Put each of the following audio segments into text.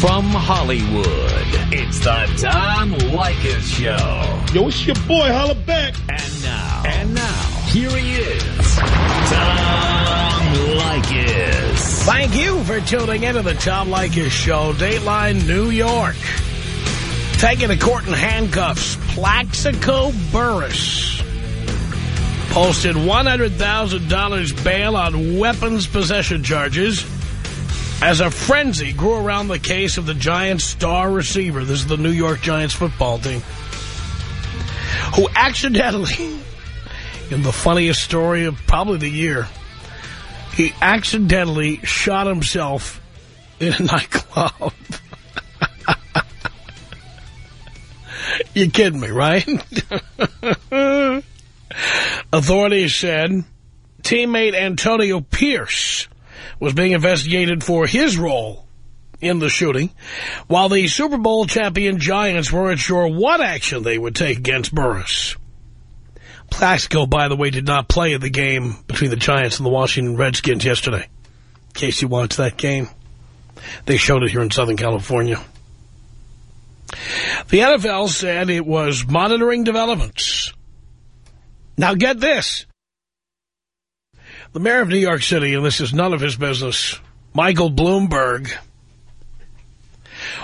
From Hollywood, it's the Tom Leykis Show. Yo, it's your boy, holla back. And now, and now, here he is, Tom Leykis. Thank you for tuning into the Tom Leykis Show, Dateline, New York. Taking to court in handcuffs, Plaxico Burress posted $100,000 bail on weapons possession charges as a frenzy grew around the case of the Giants star receiver. This is the New York Giants football team. Who accidentally, in the funniest story of probably the year, he accidentally shot himself in a nightclub. you kidding me, right? Authorities said teammate Antonio Pierce was being investigated for his role in the shooting, while the Super Bowl champion Giants weren't sure what action they would take against Burress. Plaxico, by the way, did not play in the game between the Giants and the Washington Redskins yesterday. In case you watched that game. They showed it here in Southern California. The NFL said it was monitoring developments. Now get this. The mayor of New York City, and this is none of his business, Michael Bloomberg,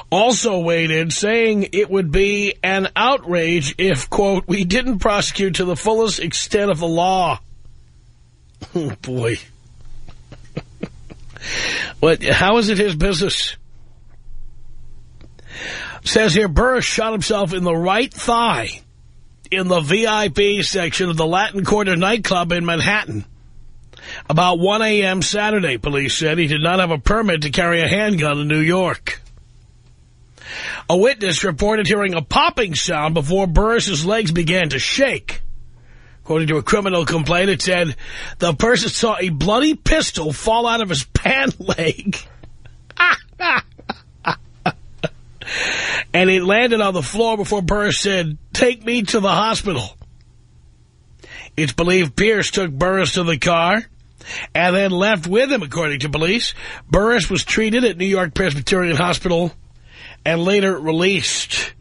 also weighed in saying it would be an outrage if, quote, we didn't prosecute to the fullest extent of the law. Oh, boy. what, how is it his business? Says here, Burress shot himself in the right thigh in the VIP section of the Latin Quarter nightclub in Manhattan. About 1 a.m. Saturday, police said he did not have a permit to carry a handgun in New York. A witness reported hearing a popping sound before Burress's legs began to shake. According to a criminal complaint, it said the person saw a bloody pistol fall out of his pant leg. and it landed on the floor before Burress said, take me to the hospital. It's believed Pierce took Burress to the car and then left with him, according to police. Burress was treated at New York Presbyterian Hospital and later released.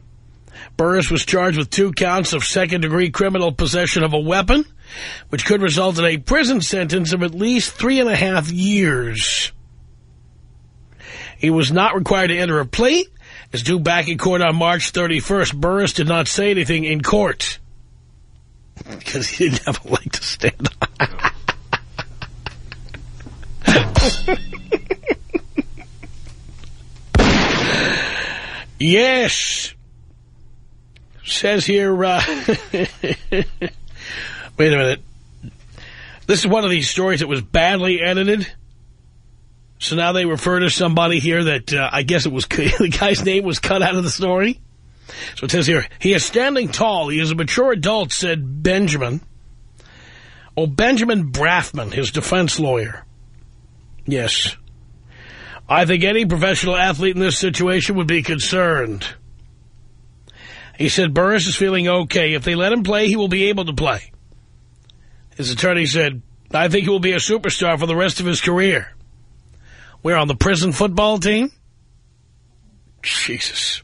Burress was charged with two counts of second-degree criminal possession of a weapon, which could result in a prison sentence of at least three and a half years. He was not required to enter a plea. Is due back in court on March 31st. Burress did not say anything in court because he didn't have a leg to stand on. yes. Says here, uh, wait a minute. This is one of these stories that was badly edited. So now they refer to somebody here that uh, I guess it was the guy's name was cut out of the story. So it says here, he is standing tall. He is a mature adult, said Benjamin. Oh, Benjamin Brafman, his defense lawyer. Yes. I think any professional athlete in this situation would be concerned. He said Burress is feeling okay. If they let him play, he will be able to play. His attorney said, I think he will be a superstar for the rest of his career. We're on the prison football team? Jesus.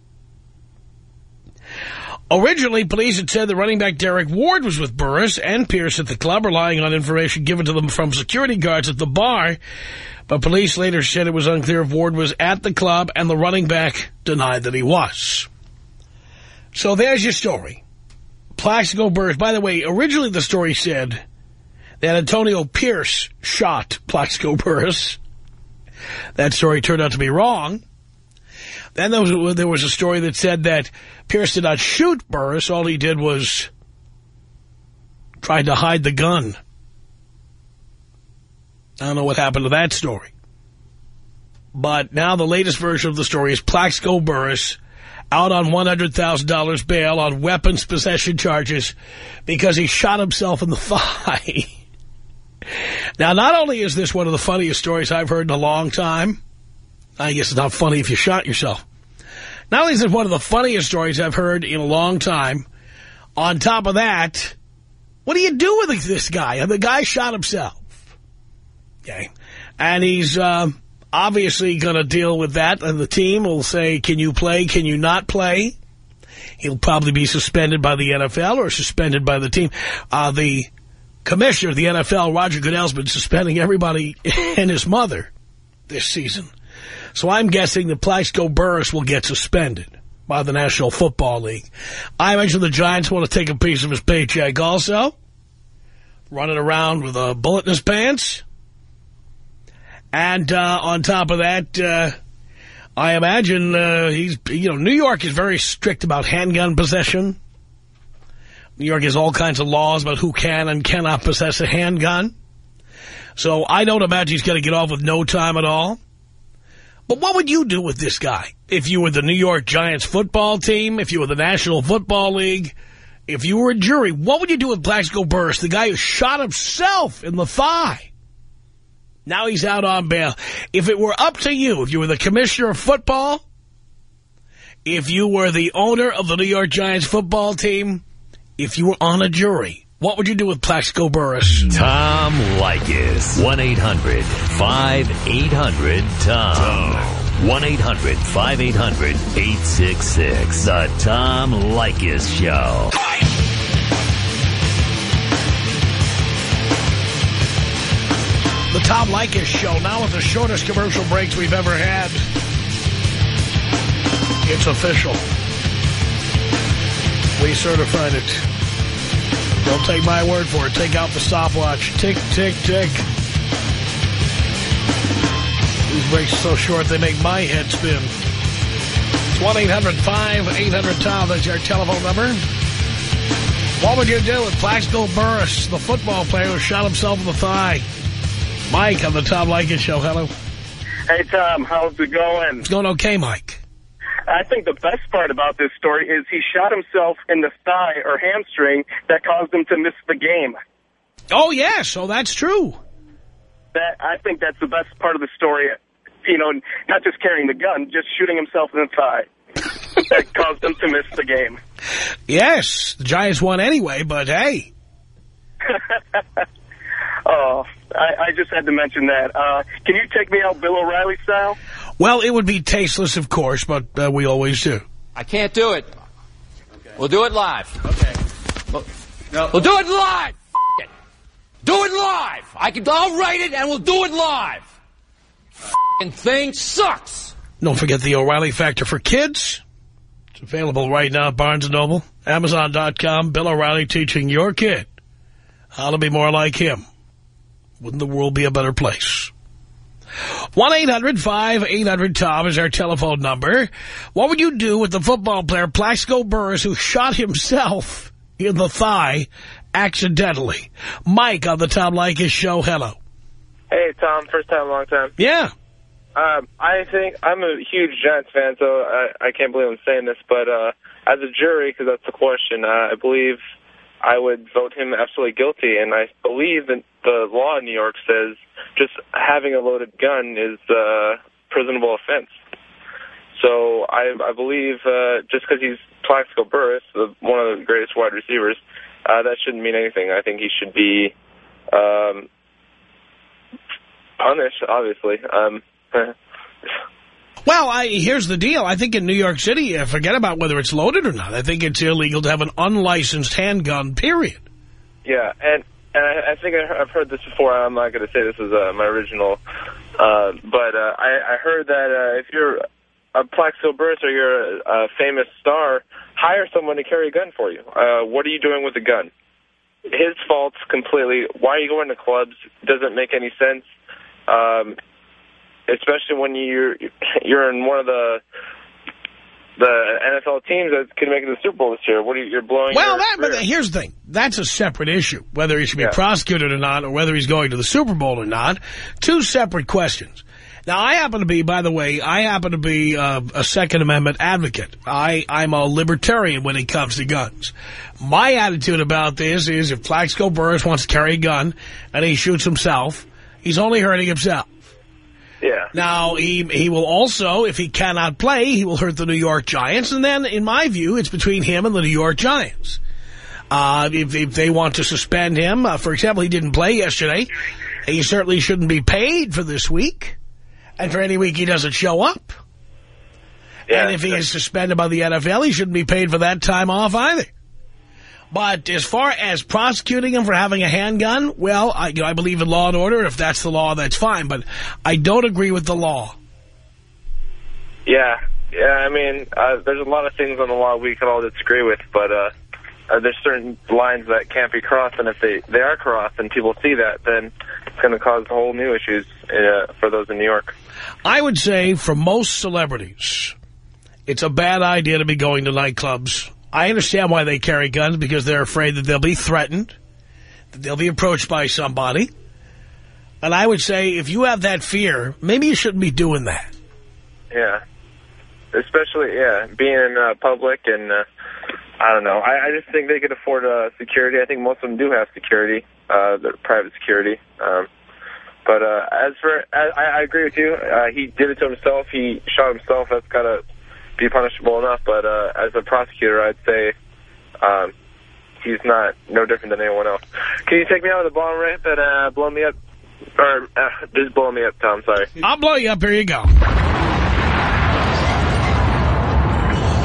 Originally, police had said the running back Derek Ward was with Burress and Pierce at the club, relying on information given to them from security guards at the bar. But police later said it was unclear if Ward was at the club, and the running back denied that he was. So there's your story. Plaxico Burress. By the way, originally the story said that Antonio Pierce shot Plaxico Burress. That story turned out to be wrong. Then there was, there was a story that said that Pierce did not shoot Burress. All he did was tried to hide the gun. I don't know what happened to that story. But now the latest version of the story is Plaxico Burress out on $100,000 bail on weapons possession charges because he shot himself in the thigh. now, not only is this one of the funniest stories I've heard in a long time, I guess it's not funny if you shot yourself. Not only is one of the funniest stories I've heard in a long time, on top of that, what do you do with this guy? The guy shot himself. Okay. And he's uh, obviously going to deal with that, and the team will say, can you play, can you not play? He'll probably be suspended by the NFL or suspended by the team. Uh, the commissioner of the NFL, Roger Goodell's been suspending everybody and his mother this season. So I'm guessing that Plaxico Burress will get suspended by the National Football League. I imagine the Giants want to take a piece of his paycheck also. Running around with a bullet in his pants. And uh, on top of that, uh, I imagine uh, he's, you know, New York is very strict about handgun possession. New York has all kinds of laws about who can and cannot possess a handgun. So I don't imagine he's going to get off with no time at all. But what would you do with this guy? If you were the New York Giants football team, if you were the National Football League, if you were a jury, what would you do with Plaxico Burress, the guy who shot himself in the thigh? Now he's out on bail. If it were up to you, if you were the commissioner of football, if you were the owner of the New York Giants football team, if you were on a jury, what would you do with Plaxico Burress? Tom Leykis. 1-800-5800-TOM. 1-800-5800-866. The Tom Leykis Show. The Tom Leykis Show, now with the shortest commercial breaks we've ever had. It's official. We certified it. Don't take my word for it. Take out the stopwatch. Tick, tick, tick. These breaks are so short they make my head spin. It's 1-800-5800-TOM. That's our telephone number. What would you do with Plaxico Burress, the football player who shot himself in the thigh? Mike on the Tom Leykis Show. Hello. Hey, Tom. How's it going? It's going okay, Mike. I think the best part about this story is he shot himself in the thigh or hamstring that caused him to miss the game. Oh, yes. So that's true. That I think that's the best part of the story. You know, not just carrying the gun, just shooting himself in the thigh. that caused him to miss the game. Yes. The Giants won anyway, but hey. oh, I, I, just had to mention that. Uh, can you take me out Bill O'Reilly style? Well, it would be tasteless, of course, but uh, we always do. I can't do it. Okay. We'll do it live. Okay. We'll, no. we'll do it live. It. Do it live. I can. I'll write it, and we'll do it live. F***ing thing sucks. Don't forget the O'Reilly Factor for Kids. It's available right now at Barnes & Noble, Amazon.com. Bill O'Reilly teaching your kid how to be more like him. Wouldn't the world be a better place? 1-800-5800-TOM is our telephone number. What would you do with the football player Plaxico Burress who shot himself in the thigh accidentally? Mike on the Tom Leykis show. Hello. Hey, Tom. First time, long time. Yeah. Um, I think I'm a huge Giants fan, so I, I can't believe I'm saying this, but uh, as a jury, because that's the question, uh, I believe I would vote him absolutely guilty, and I believe that the law in New York says just having a loaded gun is a prisonable offense. So I, I believe uh, just because he's Plaxico Burress, the, one of the greatest wide receivers, uh, that shouldn't mean anything. I think he should be um, punished, obviously. Um, well, I, here's the deal. I think in New York City, uh, forget about whether it's loaded or not. I think it's illegal to have an unlicensed handgun, period. Yeah, and and I, I think I, I've heard this before. I'm not going to say this is uh, my original, uh, but uh, I, I heard that uh, if you're a Plaxico Burress or you're a, a famous star, hire someone to carry a gun for you. Uh, what are you doing with a gun? His fault's completely. Why are you going to clubs? Doesn't make any sense. Um, especially when you're you're in one of the the NFL teams that could make it to the Super Bowl this year. What are you, you're blowing Well, that, but here's the thing. That's a separate issue, whether he should be yeah. prosecuted or not, or whether he's going to the Super Bowl or not. Two separate questions. Now, I happen to be, by the way, I happen to be uh, a Second Amendment advocate. I, I'm a libertarian when it comes to guns. My attitude about this is if Plaxico Burress wants to carry a gun and he shoots himself, he's only hurting himself. Yeah. Now, he he will also, if he cannot play, he will hurt the New York Giants. And then, in my view, it's between him and the New York Giants. Uh, if, if they want to suspend him, uh, for example, he didn't play yesterday. He certainly shouldn't be paid for this week. And for any week he doesn't show up. Yeah, and if he is suspended by the NFL, he shouldn't be paid for that time off either. But as far as prosecuting him for having a handgun, well, I, you know, I believe in law and order. If that's the law, that's fine. But I don't agree with the law. Yeah, yeah. I mean, uh, there's a lot of things on the law we can all disagree with, but uh, uh, there's certain lines that can't be crossed, and if they they are crossed and people see that, then it's going to cause whole new issues uh, for those in New York. I would say for most celebrities, it's a bad idea to be going to nightclubs. I understand why they carry guns, because they're afraid that they'll be threatened, that they'll be approached by somebody. And I would say if you have that fear, maybe you shouldn't be doing that. Yeah, especially yeah, being in uh, public and uh, I don't know. I, I just think they could afford uh, security. I think most of them do have security, uh, private security. Um, but uh, as for, I, I agree with you. Uh, he did it to himself. He shot himself. That's got to be punishable enough. But uh, as a prosecutor, I'd say um, he's not no different than anyone else. Can you take me out of the bomb ramp and uh, blow me up? Or uh, just blow me up, Tom. Sorry. I'll blow you up. Here you go.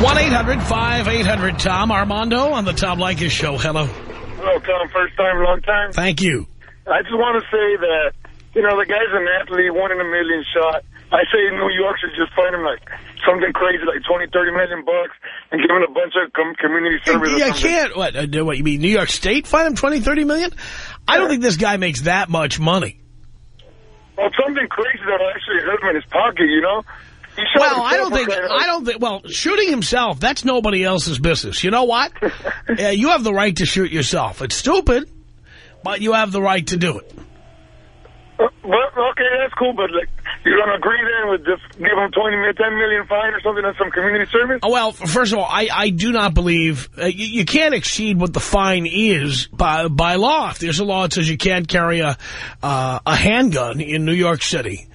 1-800-5800-TOM. Armando on the Tom Leykis Show. Hello. Hello, Tom. First time, long time. Thank you. I just want to say that, you know, the guy's an athlete, one in a million shot. I say New York should just find him like something crazy, like 20, 30 million bucks, and give him a bunch of com community service. Yeah, can't. What, uh, what, you mean New York State fine him 20, 30 million? I don't think this guy makes that much money. Well, something crazy that'll actually hurt him in his pocket, you know? Well, I don't think, I don't think, well, shooting himself, that's nobody else's business. You know what? uh, you have the right to shoot yourself. It's stupid, but you have the right to do it. Uh, well, okay, that's cool, but like, you're going to agree then with just give them 20 million, 10 million fine or something on some community service? Oh, well, first of all, I, I do not believe, uh, you, you, can't exceed what the fine is by, by law. If there's a law that says you can't carry a, uh, a handgun in New York City,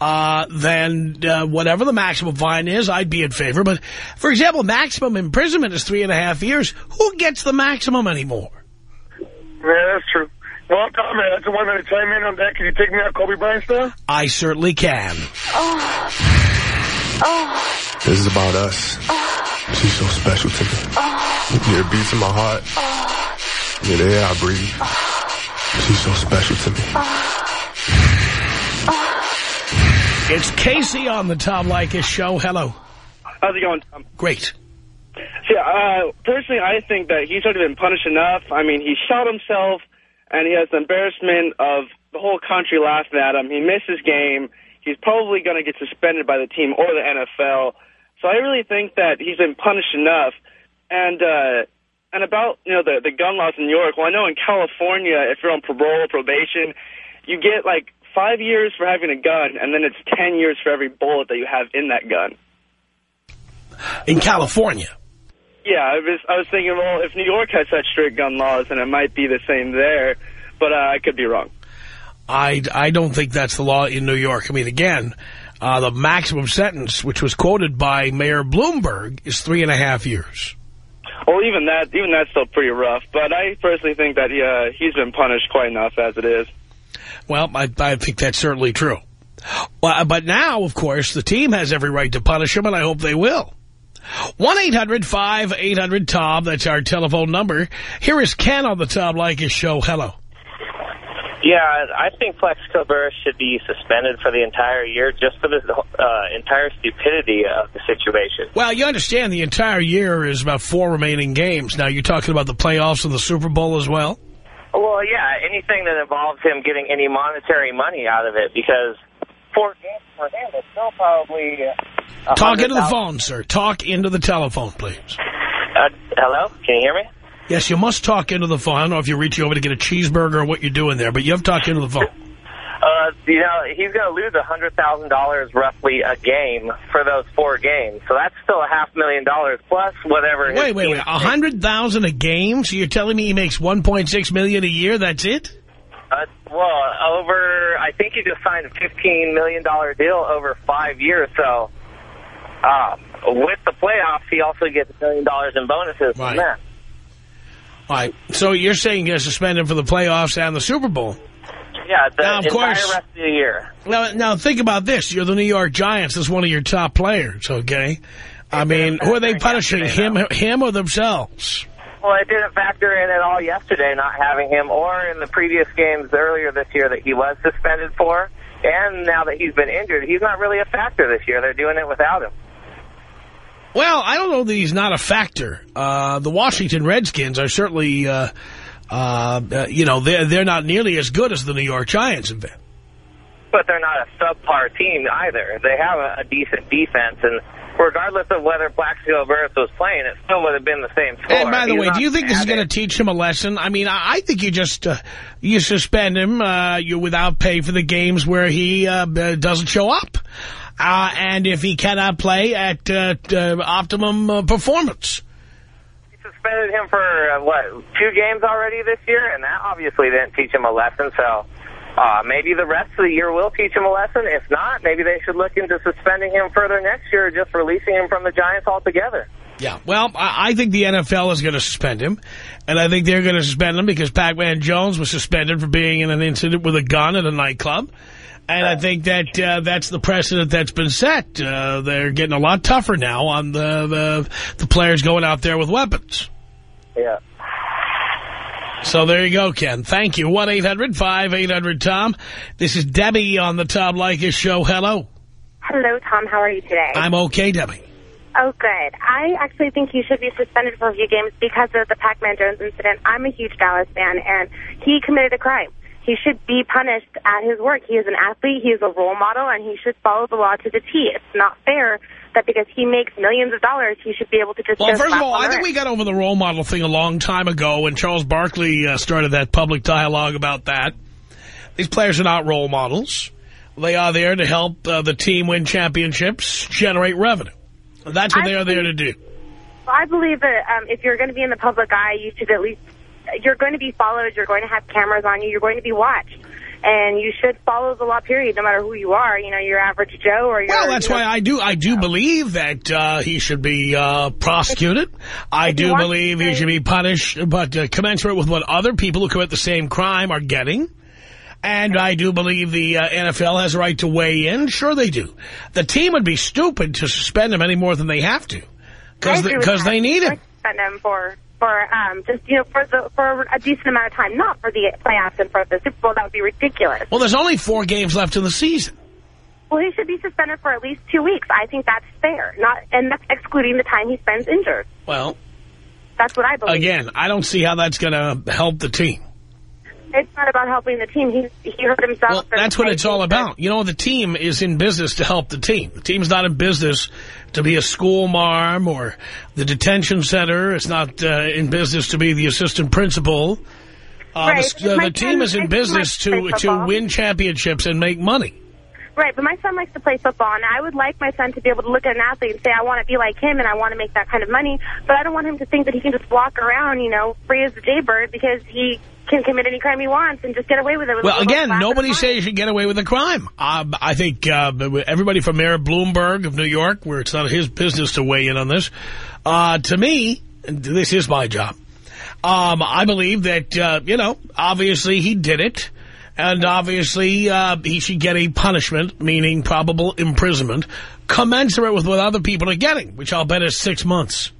uh, then uh, whatever the maximum fine is, I'd be in favor. But, for example, maximum imprisonment is three and a half years. Who gets the maximum anymore? Yeah, that's true. Well, Tom, that's the one that I chime in on that. Can you take me out Kobe Bryant style? I certainly can. Oh. Oh. This is about us. Oh. She's so special to me. Oh. Yeah, it beats in my heart. Oh. Yeah, the air I breathe. Oh. She's so special to me. It's Casey on the Tom Leykis show. Hello. How's it going, Tom? Great. See, uh, personally, I think that he's already been punished enough. I mean, he shot himself, and he has the embarrassment of the whole country laughing at him. He missed his game. He's probably going to get suspended by the team or the NFL. So I really think that he's been punished enough. And uh, and about you know the the gun laws in New York. Well, I know in California, if you're on parole or probation, you get like five years for having a gun, and then it's 10 years for every bullet that you have in that gun. In California? Yeah, I was, I was thinking, well, if New York has such strict gun laws, then it might be the same there, but uh, I could be wrong. I, I don't think that's the law in New York. I mean, again, uh, the maximum sentence, which was quoted by Mayor Bloomberg, is three and a half years. Well, even that, even that's still pretty rough. But I personally think that he, uh, he's been punished quite enough as it is. Well, I, I think that's certainly true. Well, but now, of course, the team has every right to punish him, and I hope they will. 1-800-5800-TOM, that's our telephone number. Here is Ken on the Tom Leykis show. Hello. Yeah, I think Plaxico Burress should be suspended for the entire year just for the uh, entire stupidity of the situation. Well, you understand the entire year is about four remaining games. Now, you're talking about the playoffs and the Super Bowl as well? Well, yeah, anything that involves him getting any monetary money out of it, because four games for him is still probably... Uh, Talk into the phone, sir. Talk into the telephone, please. Uh, hello? Can you hear me? Yes, you must talk into the phone. I don't know if you're reaching over to get a cheeseburger or what you're doing there, but you have to talk into the phone. Uh, you know, he's going to lose a $100,000 roughly a game for those four games. So that's still a half million dollars plus whatever. Wait, wait, wait. A 100,000 a game? So you're telling me he makes 1.6 million a year? That's it? Uh, well, over, I think he just signed a $15 million deal over five years. So uh, with the playoffs, he also gets a million dollars in bonuses right. from that. All right. So you're saying you're suspended for the playoffs and the Super Bowl? Yeah, the Now, of entire course- rest of the year. Now, now think about this. You're the New York Giants as one of your top players, okay? I mean, who are they punishing, him, him or themselves? Well, it didn't factor in at all yesterday not having him, or in the previous games earlier this year that he was suspended for. And now that he's been injured, he's not really a factor this year. They're doing it without him. Well, I don't know that he's not a factor. Uh, the Washington Redskins are certainly, uh, uh, uh, you know, they're, they're not nearly as good as the New York Giants have been. But they're not a subpar team either. They have a, a decent defense, and regardless of whether Plaxico Burress was playing, it still would have been the same score. And by the He's way, do you think this is going to teach him a lesson? I mean, I, I think you just uh, you suspend him uh, you without pay for the games where he uh, doesn't show up, uh, and if he cannot play at uh, uh, optimum uh, performance. He suspended him for, uh, what, two games already this year? And that obviously didn't teach him a lesson, so uh, maybe the rest of the year will teach him a lesson. If not, maybe they should look into suspending him further next year or just releasing him from the Giants altogether. Yeah, well, I, I think the NFL is going to suspend him, and I think they're going to suspend him because Pac-Man Jones was suspended for being in an incident with a gun at a nightclub. And I think that uh, that's the precedent that's been set. Uh, they're getting a lot tougher now on the, the the players going out there with weapons. Yeah. So there you go, Ken. Thank you. 1-800-5800-TOM. This is Debbie on the Tom Leykis Show. Hello. Hello, Tom. How are you today? I'm okay, Debbie. Oh, good. I actually think he should be suspended for a few games because of the Pac-Man Jones incident. I'm a huge Dallas fan, and he committed a crime. He should be punished at his work. He is an athlete. He is a role model, and he should follow the law to the T. It's not fair that because he makes millions of dollars, he should be able to just Well, first of all, I think we got over the role model thing a long time ago when Charles Barkley uh, started that public dialogue about that. These players are not role models. They are there to help uh, the team win championships, generate revenue. That's what I they are there to do. I believe that um, if you're going to be in the public eye, you should at least, you're going to be followed, you're going to have cameras on you, you're going to be watched. And you should follow the law, period, no matter who you are, you know, your average Joe or your... Well, that's you know, why I do. I do believe that uh, he should be uh, prosecuted. I If you do believe he should be punished, but uh, commensurate with what other people who commit the same crime are getting. And I do believe the uh, NFL has a right to weigh in. Sure they do. The team would be stupid to suspend him any more than they have to. Because because they need him. Spend them for for um just you know for the for a decent amount of time, not for the playoffs and for the Super Bowl. That would be ridiculous. Well, there's only four games left in the season. Well, he should be suspended for at least two weeks. I think that's fair. Not and that's excluding the time he spends injured. Well, That's what I believe. again, I don't see how that's going to help the team. It's not about helping the team. He he hurt himself. Well, that's what it's all about. You know, the team is in business to help the team. The team's not in business to be a school marm or the detention center. It's not uh, in business to be the assistant principal. Uh, Right. the, uh, the team is in business to to play to football. win championships and make money. Right, but my son likes to play football, and I would like my son to be able to look at an athlete and say, I want to be like him, and I want to make that kind of money. But I don't want him to think that he can just walk around, you know, free as a jaybird because he can commit any crime he wants and just get away with it. With Well, again, nobody says you should get away with a crime. Uh, I think uh, everybody from Mayor Bloomberg of New York, where it's not his business to weigh in on this, uh, to me, this is my job, um, I believe that, uh, you know, obviously he did it, and obviously uh, he should get a punishment, meaning probable imprisonment, commensurate with what other people are getting, which I'll bet is six months.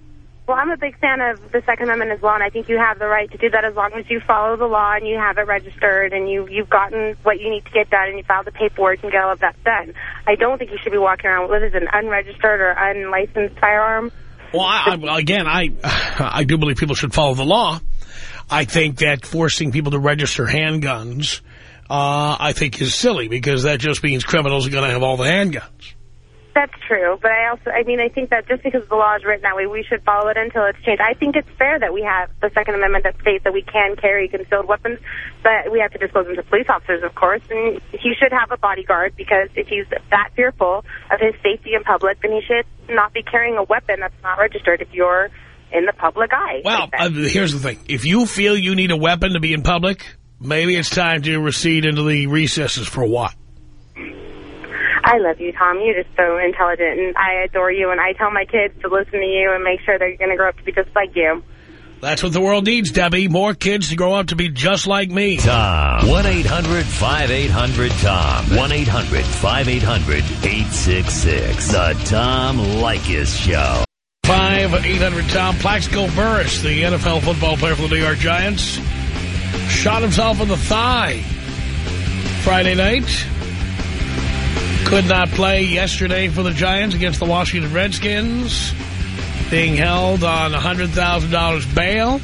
Well, I'm a big fan of the Second Amendment as well, and I think you have the right to do that as long as you follow the law and you have it registered and you, you've gotten what you need to get done and you file the paperwork and get all of that done. I don't think you should be walking around with an unregistered or unlicensed firearm. Well, I, I, again, I I do believe people should follow the law. I think that forcing people to register handguns, uh, I think is silly because that just means criminals are going to have all the handguns. That's true, but I also, I mean, I think that just because the law is written that way, we should follow it until it's changed. I think it's fair that we have the Second Amendment that states that we can carry concealed weapons, but we have to disclose them to police officers, of course, and he should have a bodyguard because if he's that fearful of his safety in public, then he should not be carrying a weapon that's not registered if you're in the public eye. Well, uh, here's the thing. If you feel you need a weapon to be in public, maybe it's time to recede into the recesses for what? I love you, Tom. You're just so intelligent, and I adore you, and I tell my kids to listen to you and make sure they're going to grow up to be just like you. That's what the world needs, Debbie. More kids to grow up to be just like me. Tom. 1-800-5800-TOM. 1-800-5800-866. The Tom Leykis Show. 5-800-TOM. Plaxico Burress, the NFL football player for the New York Giants, shot himself in the thigh Friday night. Could not play yesterday for the Giants against the Washington Redskins. Being held on $100,000 bail.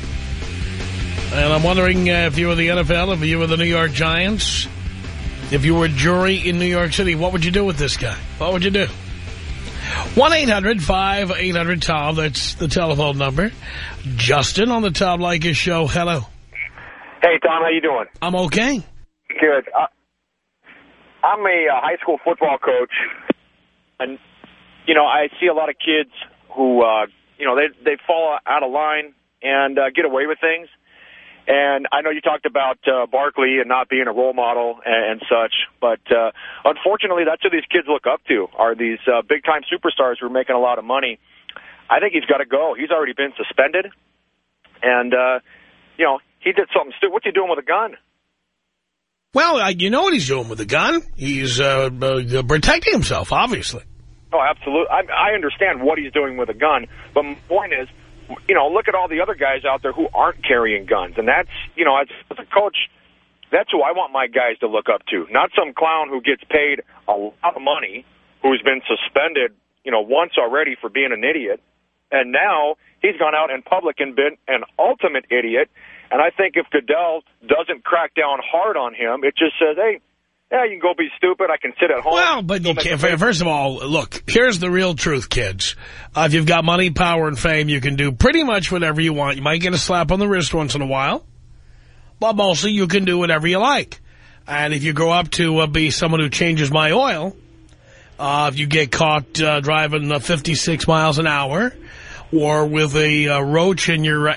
And I'm wondering uh, if you were the NFL, if you were the New York Giants, if you were a jury in New York City, what would you do with this guy? What would you do? 1-800-5800-TOM. That's the telephone number. Justin on the Tom Leykis show. Hello. Hey, Tom. How you doing? I'm okay. Good. Uh, I'm a uh, high school football coach, and, you know, I see a lot of kids who, uh, you know, they, they fall out of line and uh, get away with things. And I know you talked about uh, Barkley and not being a role model and, and such, but uh, unfortunately, that's who these kids look up to, are these uh, big-time superstars who are making a lot of money. I think he's got to go. He's already been suspended. And, uh, you know, he did something stupid. What's he doing with a gun? Well, uh, you know what he's doing with a gun. He's uh, uh, protecting himself, obviously. Oh, absolutely. I, I understand what he's doing with a gun, but my point is, you know, look at all the other guys out there who aren't carrying guns. And that's, you know, as, as a coach, that's who I want my guys to look up to. Not some clown who gets paid a lot of money, who's been suspended, you know, once already for being an idiot. And now he's gone out in public and been an ultimate idiot. And I think if Goodell doesn't crack down hard on him, it just says, hey, yeah, you can go be stupid. I can sit at home. Well, but you can't, first of all, look, here's the real truth, kids. Uh, if you've got money, power, and fame, you can do pretty much whatever you want. You might get a slap on the wrist once in a while, but mostly you can do whatever you like. And if you grow up to uh, be someone who changes my oil, uh, if you get caught uh, driving 56 miles an hour or with a uh, roach in your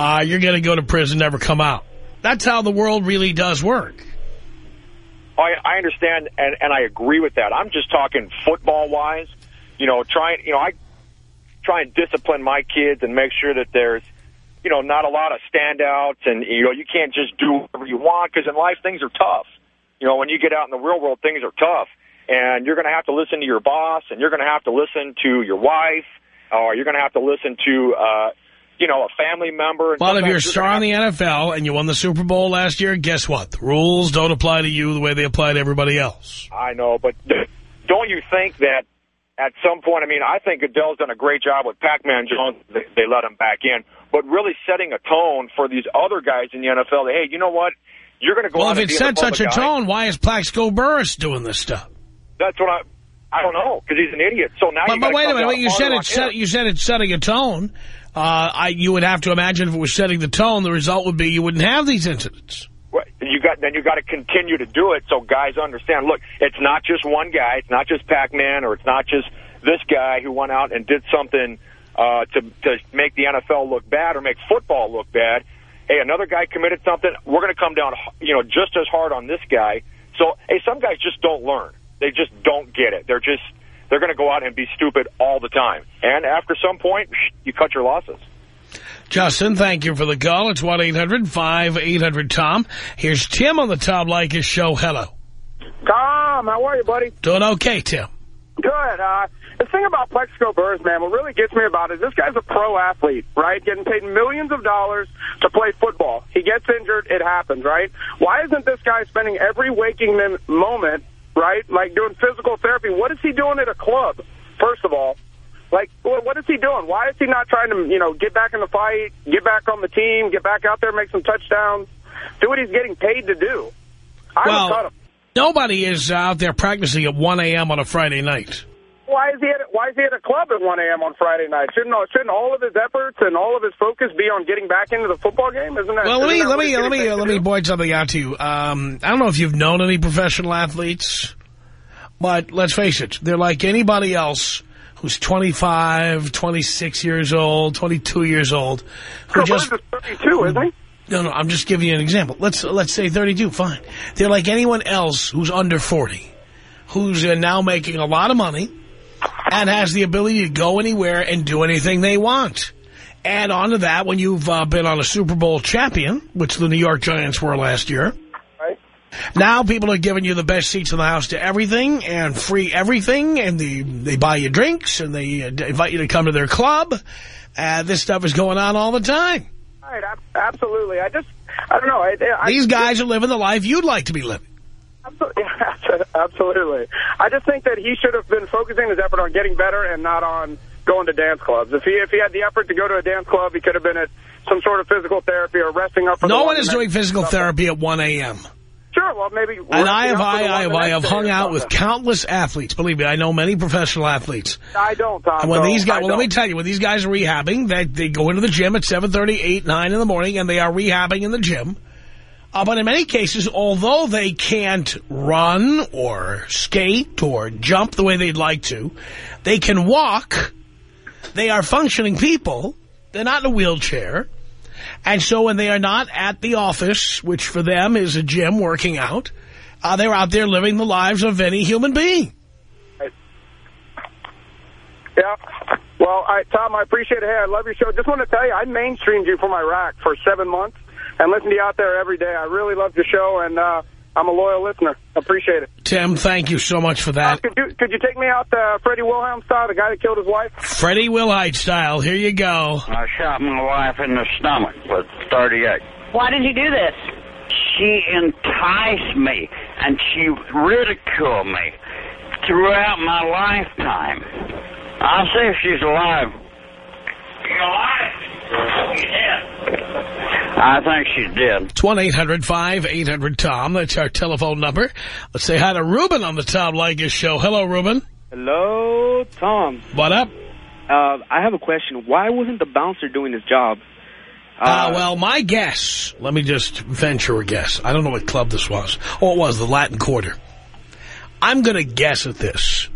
uh, you're going to go to prison, never come out. That's how the world really does work. I, I understand, and, and I agree with that. I'm just talking football-wise. You know, trying, you know, I try and discipline my kids and make sure that there's, you know, not a lot of standouts, and, you know, you can't just do whatever you want, because in life, things are tough. You know, when you get out in the real world, things are tough, and you're going to have to listen to your boss, and you're going to have to listen to your wife, or you're going to have to listen to, uh, you know, a family member. well, if you're a star in the NFL and you won the Super Bowl last year, guess what? The rules don't apply to you the way they apply to everybody else. I know, but don't you think that at some point, I mean, I think Goodell's done a great job with Pac-Man Jones. They, they let him back in. But really setting a tone for these other guys in the NFL. That, hey, you know what? You're going to go well, if it set such a guy. tone, why is Plaxico Burress doing this stuff? That's what I... I don't know, because he's an idiot. So now but, you but wait a minute, wait, you said it. Set, you said it's setting a tone. Uh, I, you would have to imagine if it was setting the tone, the result would be you wouldn't have these incidents. Well, you got then you got to continue to do it so guys understand. Look, it's not just one guy. It's not just Pac-Man, or it's not just this guy who went out and did something uh, to to make the NFL look bad or make football look bad. Hey, another guy committed something. We're going to come down, you know, just as hard on this guy. So, hey, some guys just don't learn. They just don't get it. They're just they're going to go out and be stupid all the time. And after some point, you cut your losses. Justin, thank you for the call. It's 1-800-5800-TOM. Here's Tim on the Tom Leykis show. Hello. Tom, how are you, buddy? Doing okay, Tim. Good. Uh, the thing about Plaxico Burress, man, what really gets me about it is this guy's a pro athlete, right? Getting paid millions of dollars to play football. He gets injured, it happens, right? Why isn't this guy spending every waking moment, right, like doing physical therapy? What is he doing at a club, first of all? Like, what is he doing? Why is he not trying to, you know, get back in the fight, get back on the team, get back out there, make some touchdowns, do what he's getting paid to do? I well, would cut him. Nobody is out there practicing at 1 a.m. on a Friday night. Why is he at Why is he at a club at 1 a.m. on Friday night? Shouldn't Shouldn't all of his efforts and all of his focus be on getting back into the football game? Isn't that? Well, let me let me let me getting uh, let me point something out to you. Um, I don't know if you've known any professional athletes, but let's face it, they're like anybody else who's 25, 26 years old, 22 years old, who Kurt just is 32, isn't he? No, no, I'm just giving you an example. Let's let's say 32, fine. They're like anyone else who's under 40, who's uh, now making a lot of money and has the ability to go anywhere and do anything they want. Add on to that when you've uh, been on a Super Bowl champion, which the New York Giants were last year. Right. Now people are giving you the best seats in the house to everything and free everything, and they, they buy you drinks, and they uh, invite you to come to their club. Uh, this stuff is going on all the time. Right, absolutely. I just, I don't know. I, I, These guys are living the life you'd like to be living. Absolutely. I just think that he should have been focusing his effort on getting better and not on going to dance clubs. If he if he had the effort to go to a dance club, he could have been at some sort of physical therapy or resting up for No one is doing physical stuff. therapy at 1 a.m. Sure, well, maybe... And I have, resting up for I, I have, I have hung out with countless athletes. Believe me, I know many professional athletes. I don't, Tom. And when these guys, I well, let me tell you, when these guys are rehabbing, they, they go into the gym at 7.30, 8, 9 in the morning, and they are rehabbing in the gym. Uh, but in many cases, although they can't run or skate or jump the way they'd like to, they can walk. They are functioning people. They're not in a wheelchair. And so when they are not at the office, which for them is a gym working out, uh, they're out there living the lives of any human being. Yeah. Well, I, Tom, I appreciate it. Hey, I love your show. Just want to tell you, I mainstreamed you from Iraq for seven months and listen to you out there every day. I really love your show, and uh, I'm a loyal listener. Appreciate it. Tim, thank you so much for that. Could you could you take me out uh, Freddie Wilhelm style, the guy that killed his wife? Freddie Wilhite style. Here you go. I shot my wife in the stomach with 38. Why did you do this? She enticed me and she ridiculed me throughout my lifetime. I'll see if she's alive. You alive? Yeah. I think she did. It's 1-800-5800-TOM. That's our telephone number. Let's say hi to Ruben on the Tom Leykis show. Hello, Ruben. Hello, Tom. What up? Uh, I have a question. Why wasn't the bouncer doing his job? Uh, well, my guess, let me just venture a guess. I don't know what club this was. Oh, it was the Latin Quarter. I'm going to guess at this.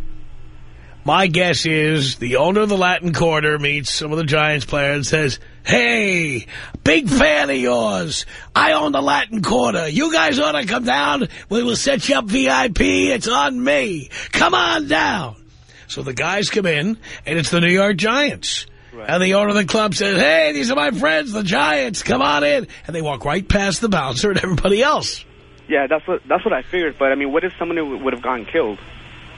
My guess is the owner of the Latin Quarter meets some of the Giants players and says, Hey, big fan of yours. I own the Latin Quarter. You guys ought to come down. We will set you up VIP. It's on me. Come on down. So the guys come in, and it's the New York Giants. And the owner of the club says, hey, these are my friends, the Giants. Come on in. And they walk right past the bouncer and everybody else. Yeah, that's what that's what I figured. But I mean, what if someone would have gotten killed?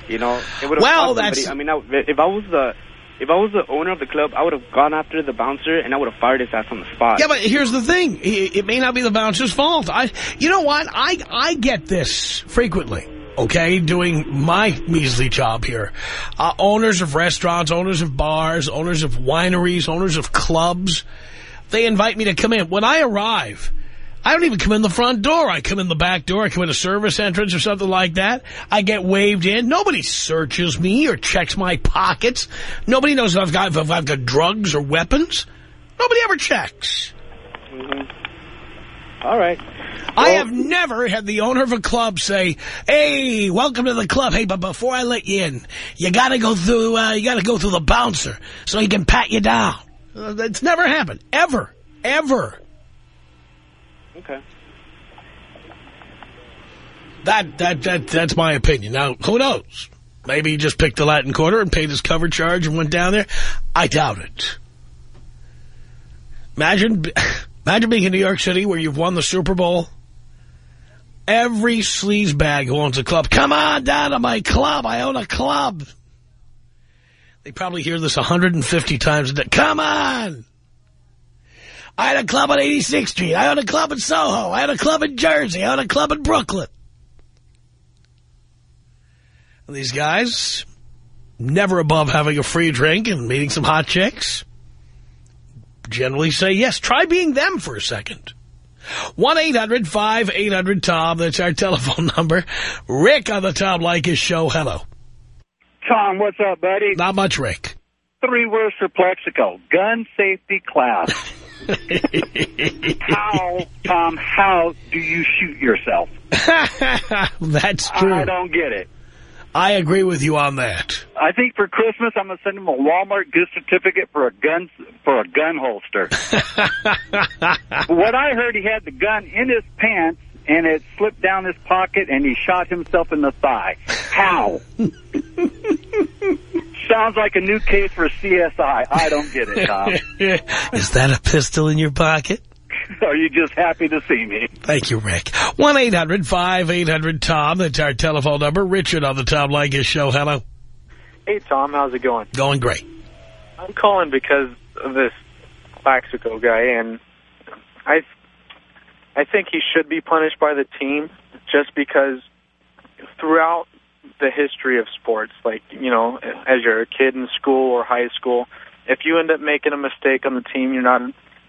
You know, it would have Well, that's- I mean, I, if I was the if I was the owner of the club, I would have gone after the bouncer and I would have fired his ass on the spot. Yeah, but here's the thing. It it may not be the bouncer's fault. I, You know what? I, I get this frequently. Okay, doing my measly job here. Uh, owners of restaurants, owners of bars, owners of wineries, owners of clubs, they invite me to come in. When I arrive, I don't even come in the front door. I come in the back door. I come in a service entrance or something like that. I get waved in. Nobody searches me or checks my pockets. Nobody knows if I've got, if I've got drugs or weapons. Nobody ever checks. All right. I have never had the owner of a club say, "Hey, welcome to the club. Hey, but before I let you in, you got to go through. Uh, you got to go through the bouncer so he can pat you down." Uh, that's never happened, ever, ever. Okay. That that that that's my opinion. Now, who knows? Maybe he just picked the Latin Quarter and paid his cover charge and went down there. I doubt it. Imagine, imagine being in New York City where you've won the Super Bowl. Every sleazebag who owns a club, come on down to my club. I own a club. They probably hear this 150 times a day. Come on. I had a club on 86th Street. I own a club in Soho. I had a club in Jersey. I own a club in Brooklyn. And these guys, never above having a free drink and meeting some hot chicks, generally say yes. Try being them for a second. 1-800-5800-TOM. That's our telephone number. Rick on the Tom Leykis show. Hello. Tom, what's up, buddy? Not much, Rick. Three words for Plaxico. Gun safety class. how, Tom, how do you shoot yourself? That's true. I don't get it. I agree with you on that. I think for Christmas I'm gonna send him a Walmart gift certificate for a gun for a gun holster. what I heard, he had the gun in his pants and it slipped down his pocket and he shot himself in the thigh. How? sounds like a new case for CSI. I don't get it, Tom. Is that a pistol in your pocket? Are you just happy to see me? Thank you, Rick. 1-800-5800-TOM. That's our telephone number. Richard on the Tom Leykis show. Hello. Hey, Tom. How's it going? Going great. I'm calling because of this Plaxico guy, and I I think he should be punished by the team just because throughout the history of sports, like, you know, as you're a kid in school or high school, if you end up making a mistake on the team, you're not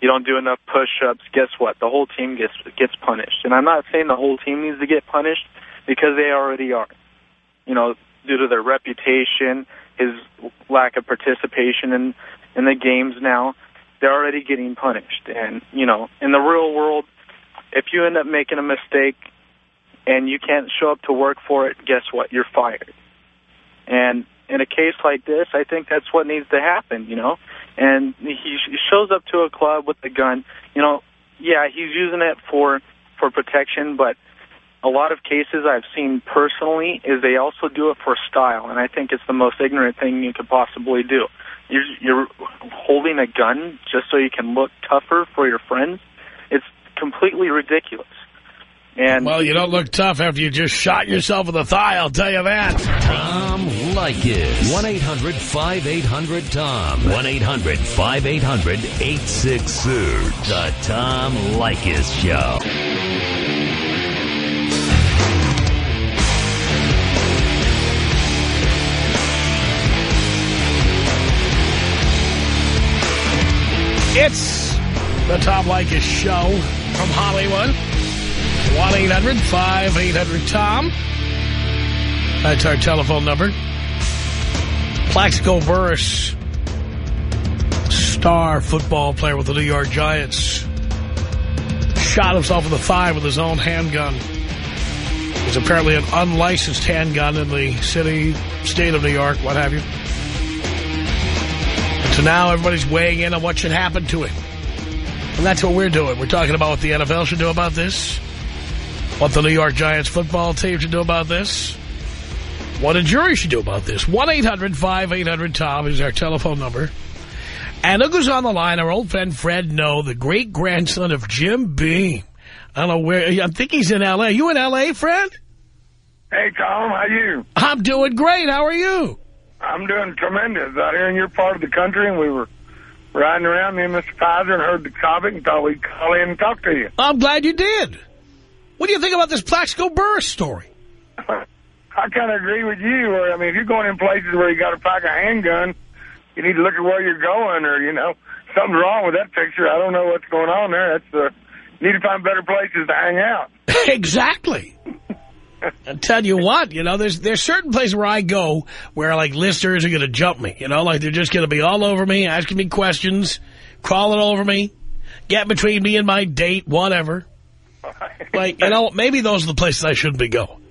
you don't do enough push-ups, guess what? The whole team gets gets punished. And I'm not saying the whole team needs to get punished because they already are. You know, due to their reputation, his lack of participation in in the games now, they're already getting punished. And, you know, in the real world, if you end up making a mistake and you can't show up to work for it, guess what? You're fired. And in a case like this, I think that's what needs to happen, you know. And he, shows up to a club with a gun. You know, yeah, he's using it for for protection, but a lot of cases I've seen personally is they also do it for style, and I think it's the most ignorant thing you could possibly do. You're, you're holding a gun just so you can look tougher for your friends. It's completely ridiculous. And Well, you don't look tough after you just shot yourself in the thigh, I'll tell you that. Tom Leykis. 1-800-5800-TOM. 1-800-5800-866. The Tom Leykis Show. It's the Tom Leykis Show from Hollywood. 1-800-5800-TOM. That's our telephone number. Plaxico Burress, star football player with the New York Giants, shot himself in the thigh with his own handgun. It's apparently an unlicensed handgun in the city, state of New York, what have you. And so now everybody's weighing in on what should happen to him. And that's what we're doing. We're talking about what the NFL should do about this. What the New York Giants football team should do about this. What a jury should do about this. 1-800-5800-TOM is our telephone number. And look who's on the line. Our old friend Fred Noe, the great-grandson of Jim Beam. I don't know where. I think he's in L.A. You in L.A., Fred? Hey, Tom, how you? I'm doing great. How are you? I'm doing tremendous out here in your part of the country, and we were riding around, me and Mr. Pfizer, and heard the topic and thought we'd call in and talk to you. I'm glad you did. What do you think about this Plaxico Burress story? I kind of agree with you. Where I mean, if you're going in places where you got to pack a handgun, you need to look at where you're going, or you know, something's wrong with that picture. I don't know what's going on there. That's uh, you need to find better places to hang out. exactly. I tell you what, you know, there's there's certain places where I go where like listeners are going to jump me, you know, like they're just going to be all over me, asking me questions, crawling over me, get between me and my date, whatever. Like, you know, maybe those are the places I shouldn't be going.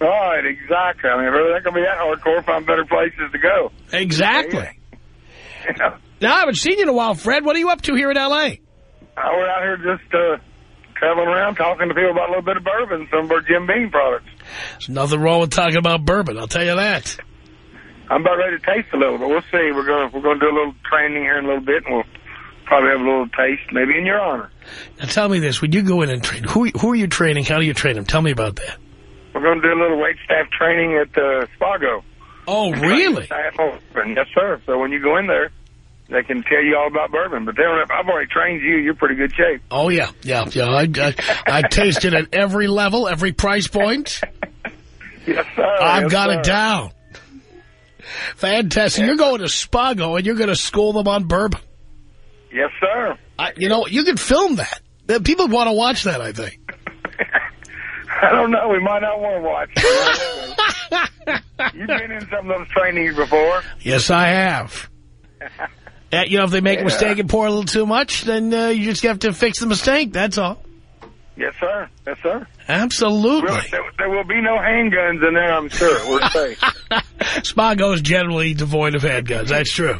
Right, exactly. I mean, they're not going to be that hardcore, find better places to go. Exactly. Now, I haven't seen you in a while, Fred. What are you up to here in L.A.? Uh, we're out here just uh, traveling around talking to people about a little bit of bourbon, some of our Jim Beam products. There's nothing wrong with talking about bourbon, I'll tell you that. I'm about ready to taste a little, but we'll see. We're going to we're going to do a little training here in a little bit, and we'll probably have a little taste, maybe in your honor. Now, tell me this. When you go in and train, who, who are you training? How do you train them? Tell me about that. We're going to do a little wait staff training at uh, Spago. Oh, really? Yes, sir. So when you go in there, they can tell you all about bourbon. But they don't have, I've already trained you. You're pretty good shape. Oh, yeah. Yeah, yeah. I, I, I tasted at every level, every price point. Yes, sir. I've Yes, got sir. it down. Fantastic. You're going to Spago, and you're going to school them on bourbon. Yes, sir. I, you know, you could film that. People want to watch that, I think. I don't know. We might not want to watch. You've been in some of those trainings before. Yes, I have. Uh, you know, if they make a mistake and pour a little too much, then uh, you just have to fix the mistake. That's all. Yes, sir. Yes, sir. Absolutely. There, there will be no handguns in there, I'm sure. We're safe. Spago is generally devoid of handguns. That's true.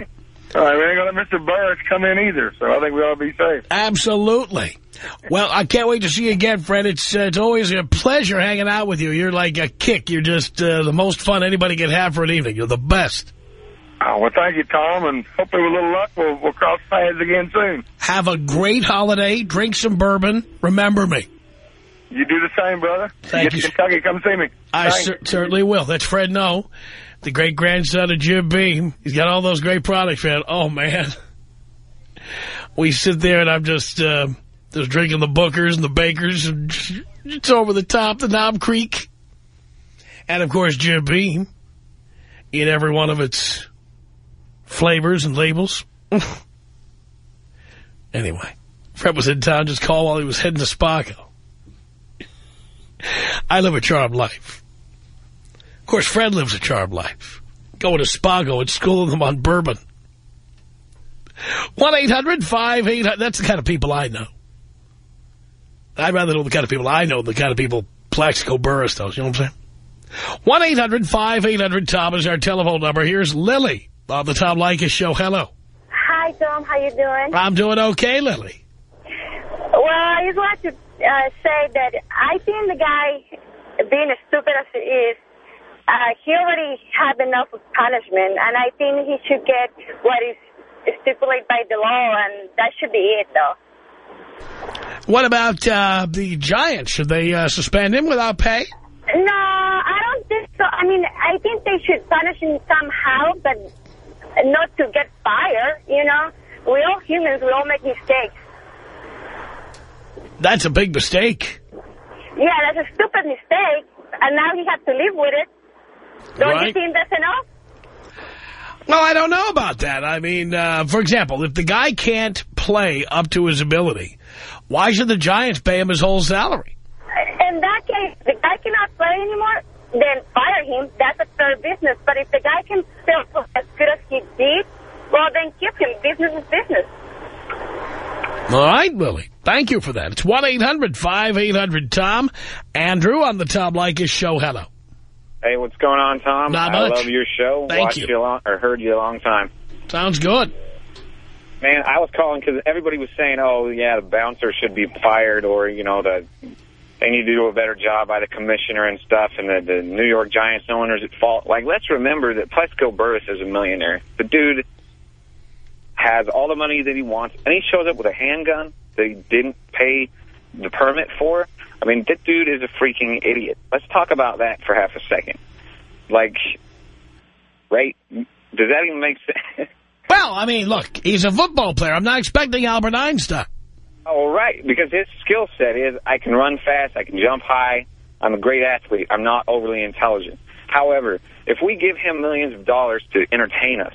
Right, we ain't going to let Mr. Burress come in either, so I think we ought to be safe. Absolutely. Well, I can't wait to see you again, Fred. It's uh, it's always a pleasure hanging out with you. You're like a kick. You're just uh, the most fun anybody can have for an evening. You're the best. Oh, well, thank you, Tom, and hopefully with a little luck, we'll, we'll cross paths again soon. Have a great holiday. Drink some bourbon. Remember me. You do the same, brother. Thank Get you. to Kentucky, come see me. I cer certainly will. That's Fred Noe, the great-grandson of Jim Beam. He's got all those great products, man. Oh, man. We sit there, and I'm just uh, just drinking the Booker's and the Baker's, and it's over the top, the Knob Creek. And, of course, Jim Beam in every one of its flavors and labels. anyway, Fred was in town. Just called while he was heading to Spago. I live a charmed life. Of course, Fred lives a charmed life. Going to Spago and schooling them on bourbon. 1-800-5800. That's the kind of people I know. I'd rather know the kind of people I know than the kind of people Plaxico Burress knows. You know what I'm saying? 1-800-5800-TOM is our telephone number. Here's Lily on the Tom Leykis Show. Hello. Hi, Tom. How you doing? I'm doing okay, Lily. Well, I just want to uh, say that I think the guy, being as stupid as he is, uh, he already had enough of punishment, and I think he should get what is stipulated by the law, and that should be it, though. What about uh, the Giants? Should they uh, suspend him without pay? No, I don't think so. I mean, I think they should punish him somehow, but not to get fired, you know? We're all humans. We all make mistakes. That's a big mistake. Yeah, that's a stupid mistake, and now he has to live with it. Don't you think that's enough? Well, I don't know about that. I mean, uh, for example, if the guy can't play up to his ability, why should the Giants pay him his whole salary? In that case, if the guy cannot play anymore, then fire him. That's a fair business. But if the guy can still play as good as he did, well, then keep him. Business is business. All right, Lily. Thank you for that. It's 1-800-5800-TOM. Andrew on the Tom Leykis Show. Hello. Hey, what's going on, Tom? Not I much. love your show. Thank Watched you. a long, or heard you a long time. Sounds good. Man, I was calling because everybody was saying, "Oh, yeah, the bouncer should be fired," or you know, the they need to do a better job by the commissioner and stuff, and the, the New York Giants owners at fault. Like, let's remember that Plaxico Burress is a millionaire. The dude has all the money that he wants, and he shows up with a handgun that he didn't pay the permit for. I mean, that dude is a freaking idiot. Let's talk about that for half a second. Like, right? Does that even make sense? Well, I mean, look, he's a football player. I'm not expecting Albert Einstein. Oh, right, because his skill set is I can run fast, I can jump high, I'm a great athlete, I'm not overly intelligent. However, if we give him millions of dollars to entertain us,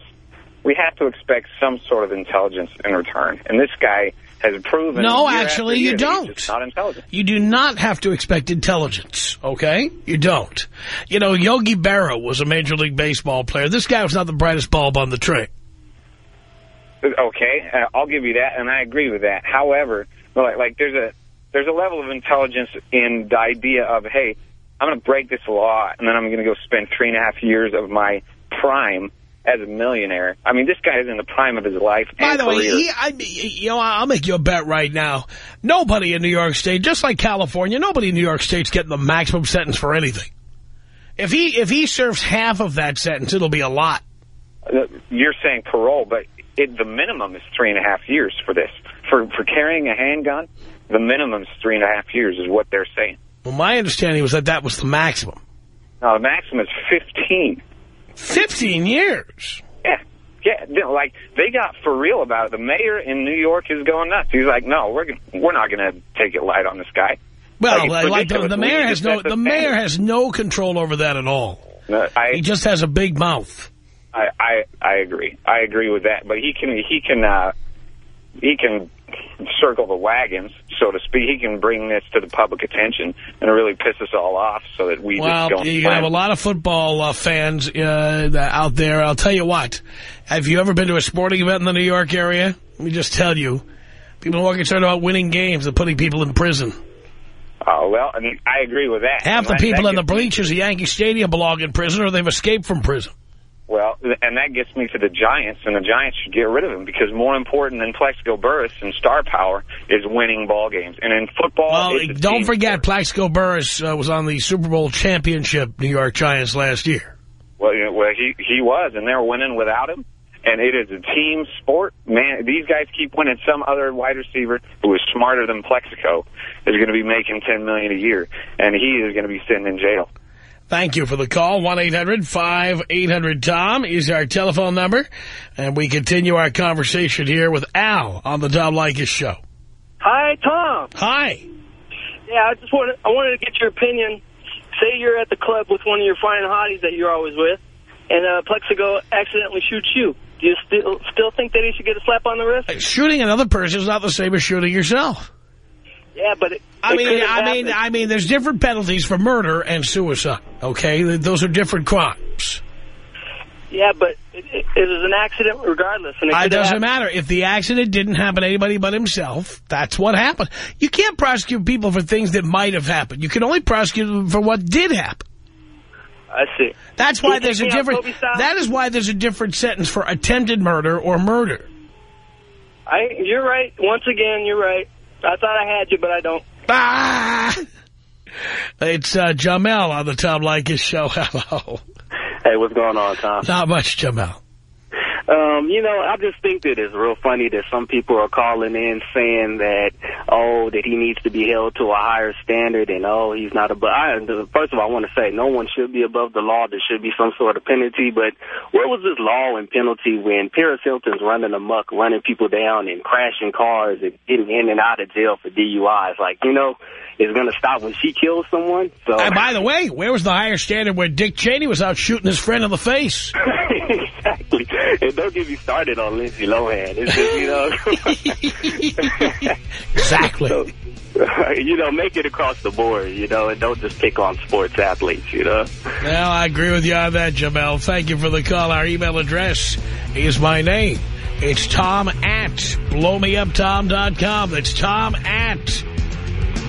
we have to expect some sort of intelligence in return. And this guy has proven... No, actually, you year that he's don't. not intelligent. You do not have to expect intelligence, okay? You don't. You know, Yogi Berra was a Major League Baseball player. This guy was not the brightest bulb on the tree. Okay, uh, I'll give you that, and I agree with that. However, like, like there's a there's a level of intelligence in the idea of, hey, I'm going to break this law, and then I'm going to go spend three and a half years of my prime as a millionaire. I mean, this guy is in the prime of his life By and the way, he, I, you know, I'll make you a bet right now. Nobody in New York State, just like California, nobody in New York State's getting the maximum sentence for anything. If he if he serves half of that sentence, it'll be a lot. Uh, You're saying parole, but it, the minimum is three and a half years for this. For for carrying a handgun, the minimum is three and a half years is what they're saying. Well, my understanding was that that was the maximum. Now, the maximum is 15. 15 years? Yeah. Yeah, you know, like they got for real about it. The mayor in New York is going nuts. He's like, "No, we're gonna, we're not going to take it light on this guy." Well, like, like the, the mayor has no the mayor standard. has no control over that at all. No, I, He just has a big mouth. I, I, I agree. I agree with that. But he can, he can, uh, he can circle the wagons, so to speak. He can bring this to the public attention and really piss us all off, so that we Well, just don't. you have a lot of football uh, fans uh, out there. I'll tell you what. Have you ever been to a sporting event in the New York area? Let me just tell you. People are more concerned about winning games than putting people in prison. Oh well, I mean, I agree with that. Half the people in the bleachers at Yankee Stadium belong in prison or they've escaped from prison. Well, and that gets me to the Giants, and the Giants should get rid of him because more important than Plaxico Burress and star power is winning ball games. And in football, Well, don't forget Plaxico Burress uh, was on the Super Bowl championship New York Giants last year. Well, you know, well, he he was, and they're winning without him. And it is a team sport. Man, these guys keep winning. Some other wide receiver who is smarter than Plaxico is going to be making 10 million a year, and he is going to be sitting in jail. Thank you for the call. 1-800-5800-TOM is our telephone number. And we continue our conversation here with Al on the Tom Leykis Show. Hi, Tom. Hi. Yeah, I just wanted I wanted to get your opinion. Say you're at the club with one of your fine hotties that you're always with, and uh, Plaxico accidentally shoots you. Do you still still think that he should get a slap on the wrist? Shooting another person is not the same as shooting yourself. Yeah, but it, I it mean, I mean. I mean, there's different penalties for murder and suicide. Okay, those are different crimes. yeah, but it, it, it is an accident regardless. And it It doesn't happened. matter. If the accident didn't happen to anybody but himself, that's what happened. You can't prosecute people for things that might have happened. You can only prosecute them for what did happen. I see. That's why there's a take me out different. That is why there's a different sentence for attempted murder or murder. I, you're right. Once again, you're right. I thought I had you, but I don't. Ah! It's uh, Jamel on the Tom Leykis show. Hello. Hey, what's going on, Tom? Not much, Jamel. Um, you know, I just think that it's real funny that some people are calling in saying that, oh, that he needs to be held to a higher standard and, oh, he's not above. I, first of all, I want to say no one should be above the law. There should be some sort of penalty. But where was this law and penalty when Paris Hilton's running amok, running people down and crashing cars and getting in and out of jail for DUIs? Like, you know, it's going to stop when she kills someone. So. And by the way, where was the higher standard where Dick Cheney was out shooting his friend in the face? exactly. And don't get me started on Lindsay Lohan. It's just, you know. exactly. So, you know, make it across the board, you know, and don't just pick on sports athletes, you know. Well, I agree with you on that, Jamel. Thank you for the call. Our email address is my name. It's Tom at blowmeuptom.com. That's Tom at